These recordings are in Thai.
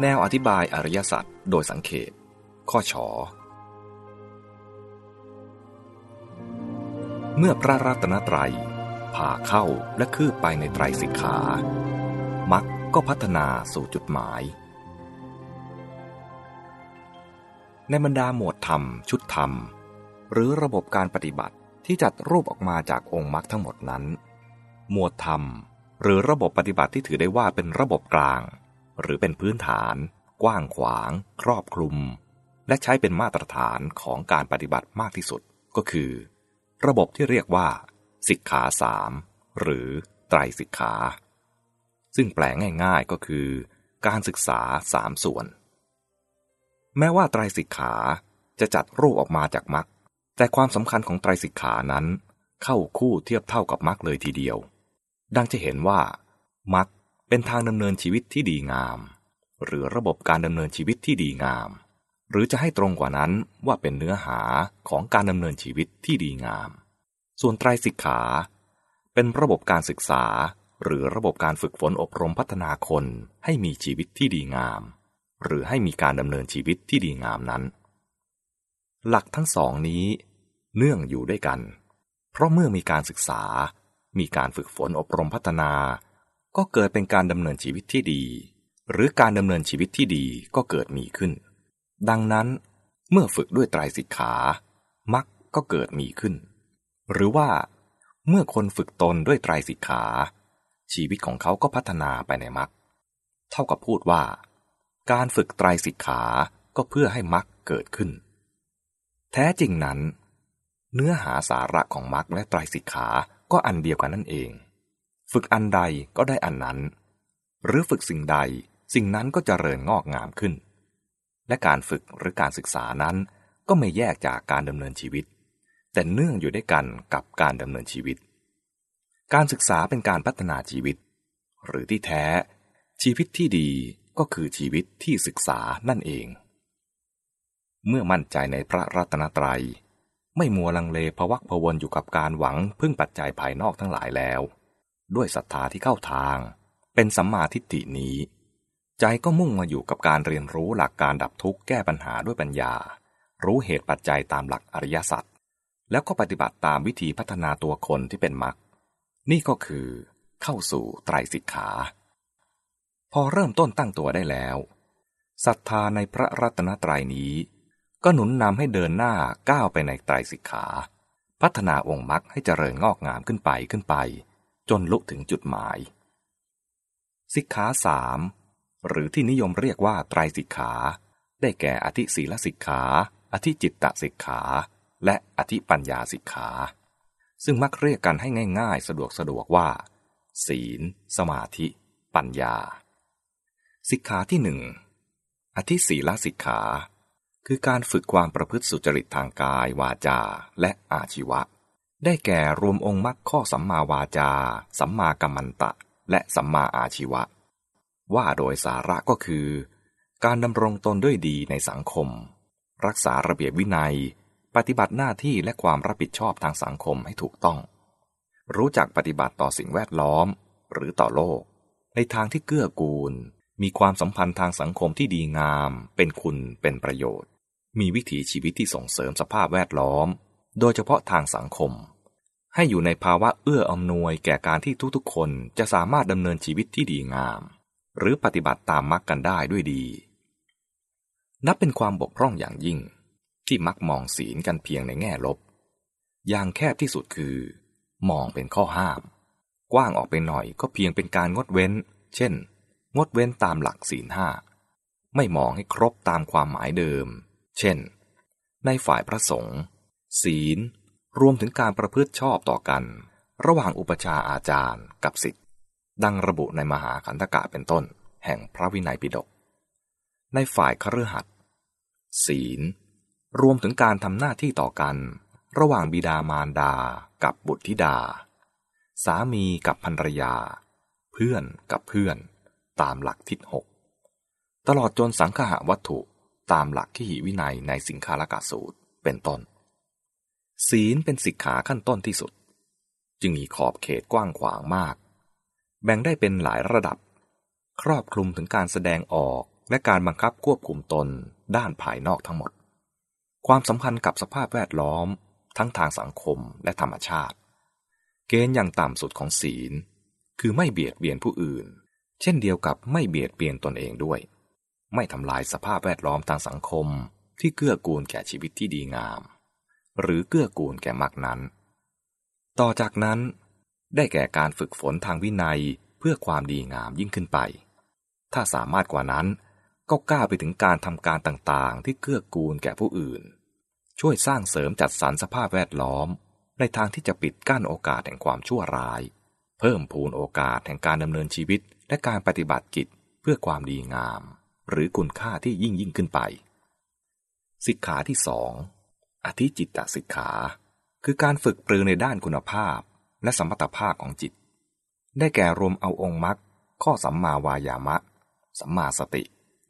แนวอธิบายอริยสัจโดยสังเขปข้อชอเมื่อพระรัตนตรัยผ่าเข้าและคืบไปในไตรสิกขามักก็พัฒนาสู่จุดหมาย ในบรรดาหมวดธรรม ชุดธรรม หรือระบบการปฏิบัติที่จัดรูปออกมาจากองค์มรรคทั้งหมดนั้น หมวดธรรม หรือระบบปฏิบัติที่ถือได้ว่าเป็นระบบกลาง หรือเป็นพื้นฐาน กว้างขวาง ครอบคลุม และใช้เป็นมาตรฐานของการปฏิบัติมากที่สุดก็คือ ระบบที่เรียกว่า สิกขาสามหรือไตรสิกขา ซึ่งแปลง่ายๆก็คือ การศึกษาสามส่วน แม้ว่าไตรสิกขาจะจัดรูปออกมาจากมรรคแต่ความสำคัญของไตรสิกขานั้น เข้าคู่เทียบเท่ากับมรรคเลยทีเดียว ดังจะเห็นว่ามรรค เป็นทางดำเนินชีวิตที่ดีงาม หรือระบบการดำเนินชีวิตที่ดีงาม หรือจะให้ตรงกว่านั้นว่าเป็นเนื้อหาของการดำเนินชีวิตที่ดีงาม ส่วนไตรสิกขา เป็นระบบการศึกษา หรือระบบการฝึกฝนอบรมพัฒนาคนให้มีชีวิตที่ดีงาม หรือให้มีการดำเนินชีวิตที่ดีงามนั้น หลักทั้งสองนี้ เนื่องอยู่ด้วยกัน เพราะเมื่อมีการศึกษา มีการฝึกฝนอบรมพัฒนา ก็เกิดเป็นการดำเนินชีวิตที่ดี หรือการดำเนินชีวิตที่ดีก็เกิดมีขึ้น ดังนั้น เมื่อฝึกด้วยไตรสิกขามักก็เกิดมีขึ้น หรือว่า เมื่อคนฝึกตนด้วยไตรสิกขา ชีวิตของเขาก็พัฒนาไปในมรรคเท่ากับพูดว่า การฝึกไตรสิกขาก็เพื่อให้มรรคเกิดขึ้น แท้จริงนั้น เนื้อหาสาระของมรรคและไตรสิกขาก็อันเดียวกันนั่นเอง ฝึกอันใดก็ได้อันนั้น หรือฝึกสิ่งใดสิ่งนั้นก็จเจริญงอกงามขึ้น และการฝึกหรือการศึกษานั้นก็ไม่แยกจากการดำเนินชีวิต แต่เนื่องอยู่ด้วยกันกับการดำเนินชีวิต การศึกษาเป็นการพัฒนาชีวิต หรือที่แท้ ชีวิตที่ดีก็คือชีวิตที่ศึกษานั่นเอง เมื่อมั่นใจในพระรัตนตรยัย ไม่มัวลังเลพวักพวนอยู่กับการหวังพึ่งปัจจัยภายนอกทั้งหลายแล้ว ด้วยศรัทธาที่เข้าทาง เป็นสัมมาทิฏฐินี้ ใจก็มุ่งมาอยู่กับการเรียนรู้หลักการดับทุกข์แก้ปัญหาด้วยปัญญา รู้เหตุปัจจัยตามหลักอริยสัจแล้วก็ปฏิบัติตามวิธีพัฒนาตัวคนที่เป็นมรรคนี่ก็คือเข้าสู่ไตรสิกขา พอเริ่มต้นตั้งตัวได้แล้วศรัทธาในพระรัตนตรัยนี้ ก็หนุนนำให้เดินหน้าก้าวไปในไตรสิกขา พัฒนาองค์มรรคให้เจริญงอกงามขึ้นไปขึ้นไป จนลุถึงจุดหมาย สิกขาสามหรือที่นิยมเรียกว่าไตรสิกขา ได้แก่อธิศีลสิกขา อธิจิตตสิกขา และอธิปัญญาสิกขา ซึ่งมักเรียกกันให้ง่าย ๆ สะดวกสะดวกว่า ศีล สมาธิ ปัญญา สิกขาที่หนึ่งอธิศีลสิกขา คือการฝึกความประพฤติสุจริตทางกาย วาจา และอาชีวะ ได้แก่รวมองค์มรรคข้อสัมมาวาจา สัมมากัมมันตะ และสัมมาอาชีวะ ว่าโดยสาระก็คือ การดำรงตนด้วยดีในสังคม รักษาระเบียบวินัย ปฏิบัติหน้าที่และความรับผิดชอบทางสังคมให้ถูกต้อง รู้จักปฏิบัติต่อสิ่งแวดล้อม หรือต่อโลก ในทางที่เกื้อกูล มีความสัมพันธ์ทางสังคมที่ดีงาม เป็นคุณเป็นประโยชน์ มีวิถีชีวิตที่ส่งเสริมสภาพแวดล้อม โดยเฉพาะทางสังคม ให้อยู่ในภาวะเอื้ออำนวยแก่การที่ทุกๆคนจะสามารถดำเนินชีวิตที่ดีงาม หรือปฏิบัติตามมรรคกันได้ด้วยดี นับเป็นความบกพร่องอย่างยิ่ง ที่มักมองศีลกันเพียงในแง่ลบ อย่างแคบที่สุดคือ มองเป็นข้อห้าม กว้างออกไปหน่อยก็เพียงเป็นการงดเว้น เช่น งดเว้นตามหลักศีลห้าไม่มองให้ครบตามความหมายเดิม เช่น ในฝ่ายพระสงฆ์ศีล รวมถึงการประพฤติชอบต่อกัน ระหว่างอุปชาอาจารย์กับศิษย์ดังระบุในมหาขันธกะเป็นต้น แห่งพระวินัยปิฎกในฝ่ายคฤหัสถ์ศีล รวมถึงการทำหน้าที่ต่อกัน ระหว่างบิดามารดากับบุตรธิดา สามีกับภรรยา เพื่อนกับเพื่อน ตามหลักทิศหกตลอดจนสังฆะวัตถุตามหลักที่หิวินัยในสิงคาลกะสูตรเป็นต้น ศีลเป็นสิกขาขั้นต้นที่สุด จึงมีขอบเขตกว้างขวางมาก แบ่งได้เป็นหลายระดับ ครอบคลุมถึงการแสดงออกและการบังคับควบคุมตนด้านภายนอกทั้งหมด ความสัมพันธ์กับสภาพแวดล้อม ทั้งทางสังคมและธรรมชาติ เกณฑ์อย่างต่ำสุดของศีล คือไม่เบียดเบียนผู้อื่น เช่นเดียวกับไม่เบียดเบียนตนเองด้วย ไม่ทำลายสภาพแวดล้อมทางสังคมที่เกื้อกูลแก่ชีวิตที่ดีงาม หรือเกื้อกูลแก่มรรคนั้น ต่อจากนั้น ได้แก่การฝึกฝนทางวินัยเพื่อความดีงามยิ่งขึ้นไป ถ้าสามารถกว่านั้นก็กล้าไปถึงการทำการต่างๆ ที่เกื้อกูลแก่ผู้อื่น ช่วยสร้างเสริมจัดสรรสภาพแวดล้อม ในทางที่จะปิดกั้นโอกาสแห่งความชั่วร้าย เพิ่มพูนโอกาสแห่งการดำเนินชีวิตและการปฏิบัติกิจเพื่อความดีงาม หรือคุณค่าที่ยิ่งยิ่งขึ้นไปสิกขาที่สอง อธิจิตตสิกขา คือการฝึกปรือในด้านคุณภาพและสมรรถภาพของจิต ได้แก่รวมเอาองค์มรรคข้อสัมมาวายามะ สัมมาสติ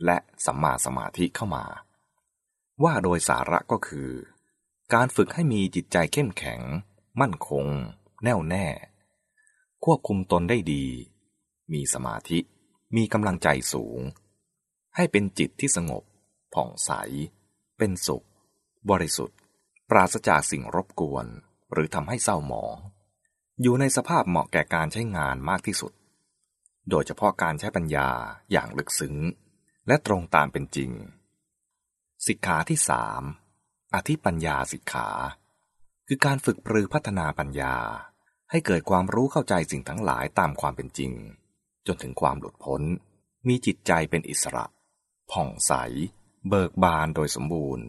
และสัมมาสมาธิเข้ามา ว่าโดยสาระก็คือ การฝึกให้มีจิตใจเข้มแข็ง มั่นคง แน่วแน่ ควบคุมตนได้ดี มีสมาธิ มีกำลังใจสูง ให้เป็นจิตที่สงบ ผ่องใส เป็นสุข บริสุทธิ์ ปราศจากสิ่งรบกวน หรือทำให้เศร้าหมอง อยู่ในสภาพเหมาะแก่การใช้งานมากที่สุด โดยเฉพาะการใช้ปัญญาอย่างลึกซึ้ง และตรงตามเป็นจริง สิกขาที่สามอธิปัญญาสิกขา คือการฝึกปรือพัฒนาปัญญา ให้เกิดความรู้เข้าใจสิ่งทั้งหลายตามความเป็นจริง จนถึงความหลุดพ้น มีจิตใจเป็นอิสระ ผ่องใส เบิกบานโดยสมบูรณ์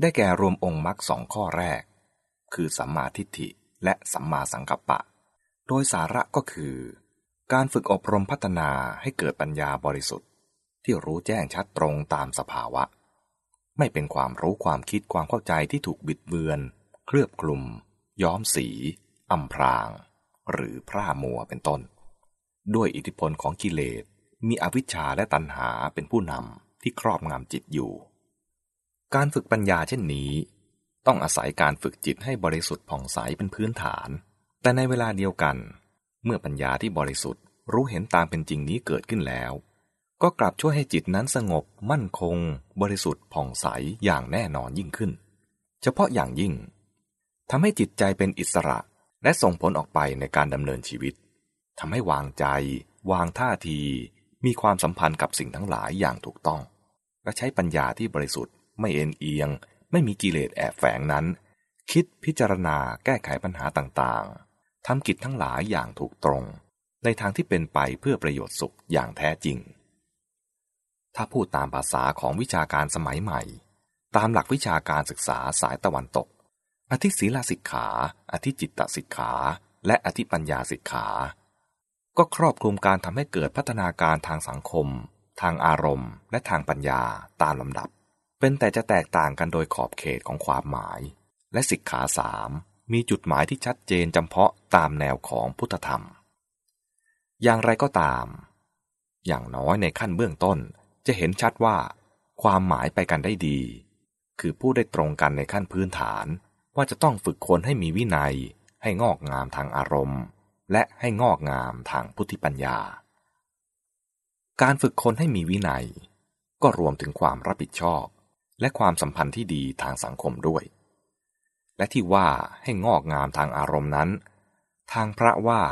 ได้แก่รวมองค์มรรคสองข้อแรก คือสัมมาทิฏฐิและสัมมาสังกัปปะ โดยสาระก็คือ การฝึกอบรมพัฒนาให้เกิดปัญญาบริสุทธิ์ ที่รู้แจ้งชัดตรงตามสภาวะ ไม่เป็นความรู้ความคิดความเข้าใจที่ถูกบิดเบือน เคลือบกลุ่ม ย้อมสีอำพราง หรือพร่ามัวเป็นต้น ด้วยอิทธิพลของกิเลสมีอวิชชาและตัณหาเป็นผู้นำที่ครอบงำจิตอยู่ การฝึกปัญญาเช่นนี้ ต้องอาศัยการฝึกจิตให้บริสุทธิ์ผ่องใสเป็นพื้นฐาน แต่ในเวลาเดียวกัน เมื่อปัญญาที่บริสุทธิ์รู้เห็นตามเป็นจริงนี้เกิดขึ้นแล้ว ก็กลับช่วยให้จิตนั้นสงบ มั่นคง บริสุทธิ์ผ่องใสอย่างแน่นอนยิ่งขึ้น เฉพาะอย่างยิ่งทำให้จิตใจเป็นอิสระและส่งผลออกไปในการดำเนินชีวิตทำให้วางใจ วางท่าที มีความสัมพันธ์กับสิ่งทั้งหลายอย่างถูกต้อง และใช้ปัญญาที่บริสุทธิ์ ไม่เอ็นเอียง ไม่มีกิเลสแอบแฝงนั้น คิดพิจารณาแก้ไขปัญหาต่างๆทำกิจทั้งหลายอย่างถูกตรง ในทางที่เป็นไปเพื่อประโยชน์สุขอย่างแท้จริง ถ้าพูดตามภาษาของวิชาการสมัยใหม่ ตามหลักวิชาการศึกษาสายตะวันตก อธิศีลสิกขา อธิจิตตสิกขา และอธิปัญญาสิกขา ก็ครอบคลุมการทำให้เกิดพัฒนาการทางสังคมทางอารมณ์และทางปัญญาตามลำดับ เป็นแต่จะแตกต่างกันโดยขอบเขตของความหมาย และสิกขาสามมีจุดหมายที่ชัดเจนจำเพาะตามแนวของพุทธธรรม อย่างไรก็ตาม อย่างน้อยในขั้นเบื้องต้นจะเห็นชัดว่า ความหมายไปกันได้ดี คือผู้ได้ตรงกันในขั้นพื้นฐานว่าจะต้องฝึกคนให้มีวินัย ให้งอกงามทางอารมณ์ และให้งอกงามทางพุทธิปัญญา การฝึกคนให้มีวินัย ก็รวมถึงความรับผิดชอบ และความสัมพันธ์ที่ดีทางสังคมด้วย และที่ว่าให้งอกงามทางอารมณ์นั้น ทางพระว่า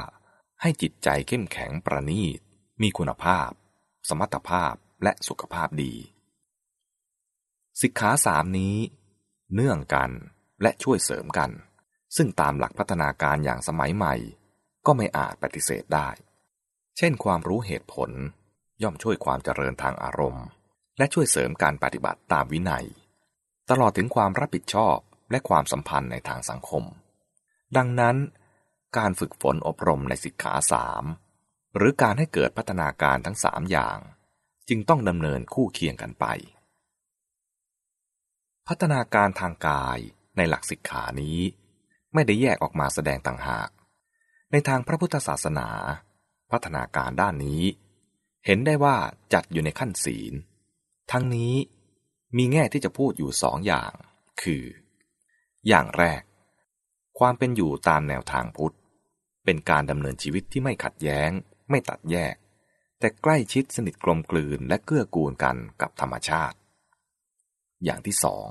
ให้จิตใจเข้มแข็งประณีต มีคุณภาพ สมรรถภาพและสุขภาพดี สิกขาสามนี้ เนื่องกันและช่วยเสริมกัน ซึ่งตามหลักพัฒนาการอย่างสมัยใหม่ ก็ไม่อาจปฏิเสธได้ เช่นความรู้เหตุผลย่อมช่วยความเจริญทางอารมณ์ และช่วยเสริมการปฏิบัติตามวินัย ตลอดถึงความรับผิดชอบและความสัมพันธ์ในทางสังคม ดังนั้น การฝึกฝนอบรมในสิกขาสามหรือการให้เกิดพัฒนาการทั้งสามอย่าง จึงต้องดำเนินคู่เคียงกันไป พัฒนาการทางกายในหลักสิกขานี้ไม่ได้แยกออกมาแสดงต่างหาก ในทางพระพุทธศาสนา พัฒนาการด้านนี้ เห็นได้ว่าจัดอยู่ในขั้นศีล ทั้งนี้มีแง่ที่จะพูดอยู่สองอย่าง คือ อย่างแรก ความเป็นอยู่ตามแนวทางพุทธ เป็นการดำเนินชีวิตที่ไม่ขัดแย้ง ไม่ตัดแยก แต่ใกล้ชิดสนิทกลมกลืนและเกื้อกูลกันกับธรรมชาติ อย่างที่สอง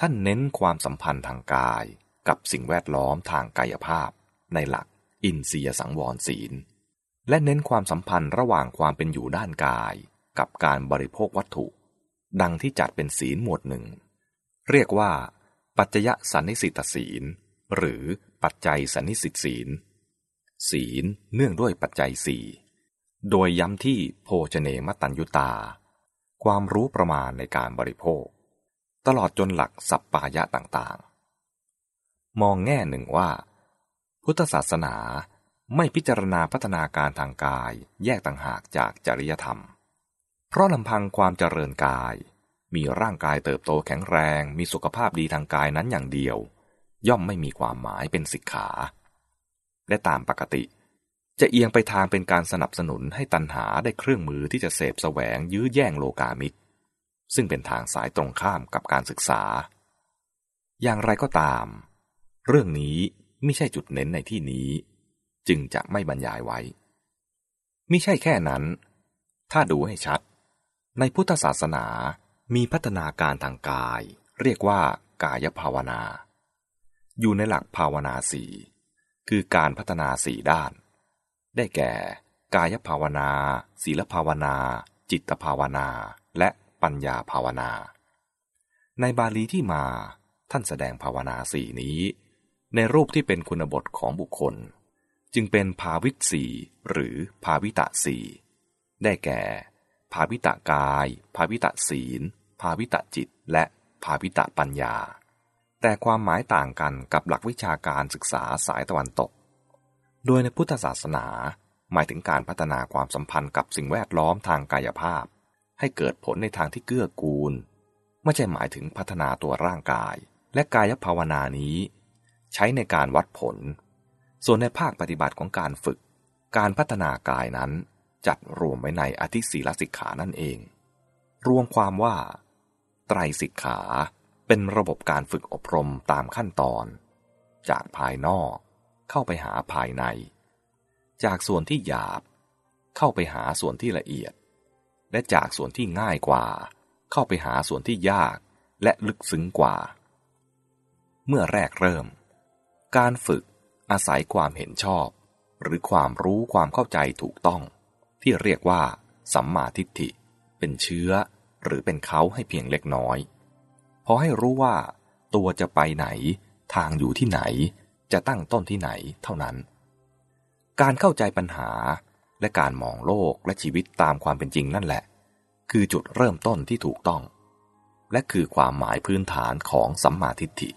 ท่านเน้นความสัมพันธ์ทางกายกับสิ่งแวดล้อมทางกายภาพ ในหลักอินเสียสังวรศีล และเน้นความสัมพันธ์ระหว่างความเป็นอยู่ด้านกาย กับการบริโภควัตถุ ดังที่จัดเป็นศีลหมวดหนึ่ง เรียกว่า ปัจจยสันนิสิตศีล หรือปัจจัยสันนิสิตศีล ศีลเนื่องด้วยปัจจัยสี่โดยย้ำที่โภชเนมตัญยุตา ความรู้ประมาณในการบริโภค ตลอดจนหลักสัปปายะต่างๆ มองแง่หนึ่งว่า พุทธศาสนาไม่พิจารณาพัฒนาการทางกายแยกต่างหากจากจริยธรรม เพราะลำพังความเจริญกาย มีร่างกายเติบโตแข็งแรง มีสุขภาพดีทางกายนั้นอย่างเดียว ย่อมไม่มีความหมายเป็นสิกขา และตามปกติ จะเอียงไปทางเป็นการสนับสนุนให้ตันหาได้เครื่องมือที่จะเสพแสวงยื้อแย่งโลกามิตร ซึ่งเป็นทางสายตรงข้ามกับการศึกษา อย่างไรก็ตาม เรื่องนี้ไม่ใช่จุดเน้นในที่นี้ จึงจะไม่บรรยายไว้มิใช่แค่นั้น ถ้าดูให้ชัด ในพุทธศาสนามีพัฒนาการทางกาย เรียกว่ากายภาวนา อยู่ในหลักภาวนาสี่คือการพัฒนาสี่ด้าน ได้แก่ กายภาวนา ศีลภาวนา จิตภาวนา และปัญญาภาวนา ในบาลีที่มาท่านแสดงภาวนาสี่นี้ ในรูปที่เป็นคุณบทของบุคคล จึงเป็นภาวิตสีหรือภาวิตะสีได้แก่ ภาวิตะกาย ภาวิตะศีล ภาวิตะจิต และภาวิตะปัญญา แต่ความหมายต่างกันกับหลักวิชาการศึกษาสายตะวันตก โดยในพุทธศาสนา หมายถึงการพัฒนาความสัมพันธ์กับสิ่งแวดล้อมทางกายภาพ ให้เกิดผลในทางที่เกื้อกูล ไม่ใช่หมายถึงพัฒนาตัวร่างกาย และกายภาวนานี้ ใช้ในการวัดผล ส่วนในภาคปฏิบัติของการฝึก การพัฒนากายนั้น จัดรวมไว้ในอธิศีลสิกขานั่นเอง รวมความว่า ไตรสิกขาเป็นระบบการฝึกอบรมตามขั้นตอน จากภายนอกเข้าไปหาภายใน จากส่วนที่หยาบ เข้าไปหาส่วนที่ละเอียด และจากส่วนที่ง่ายกว่า เข้าไปหาส่วนที่ยากและลึกซึ้งกว่า เมื่อแรกเริ่ม การฝึกอาศัยความเห็นชอบ หรือความรู้ความเข้าใจถูกต้อง ที่เรียกว่า สัมมาทิฏฐิ เป็นเชื้อ หรือเป็นเขาให้เพียงเล็กน้อยพอให้รู้ว่า ตัวจะไปไหน ทางอยู่ที่ไหน จะตั้งต้นที่ไหนเท่านั้น การเข้าใจปัญหาและการมองโลกและชีวิตตามความเป็นจริงนั่นแหละ คือจุดเริ่มต้นที่ถูกต้อง และคือความหมายพื้นฐานของสัมมาทิฏฐิ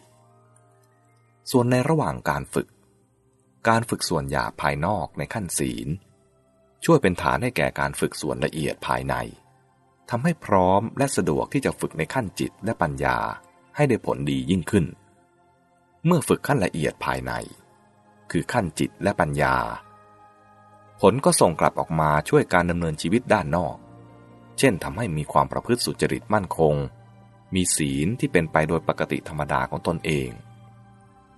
ส่วนในระหว่างการฝึก การฝึกส่วนหยาบภายนอกในขั้นศีล ช่วยเป็นฐานให้แก่การฝึกส่วนละเอียดภายในทำให้พร้อมและสะดวกที่จะฝึกในขั้นจิตและปัญญาให้ได้ผลดียิ่งขึ้น เมื่อฝึกขั้นละเอียดภายใน คือขั้นจิตและปัญญา ผลก็ส่งกลับออกมาช่วยการดำเนินชีวิตด้านนอก เช่นทำให้มีความประพฤติสุจริตมั่นคง มีศีลที่เป็นไปโดยปกติธรรมดาของตนเอง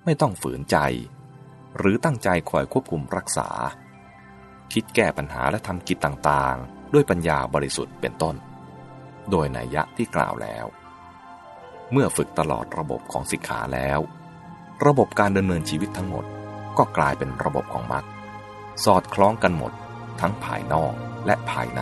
ไม่ต้องฝืนใจ หรือตั้งใจคอยควบคุมรักษา คิดแก้ปัญหาและทำกิจต่างๆ ด้วยปัญญาบริสุทธิ์เป็นต้น โดยนัยยะที่กล่าวแล้ว เมื่อฝึกตลอดระบบของสิกขาแล้ว ระบบการดำเนินชีวิตทั้งหมดก็กลายเป็นระบบของมรรคสอดคล้องกันหมด ทั้งภายนอกและภายใน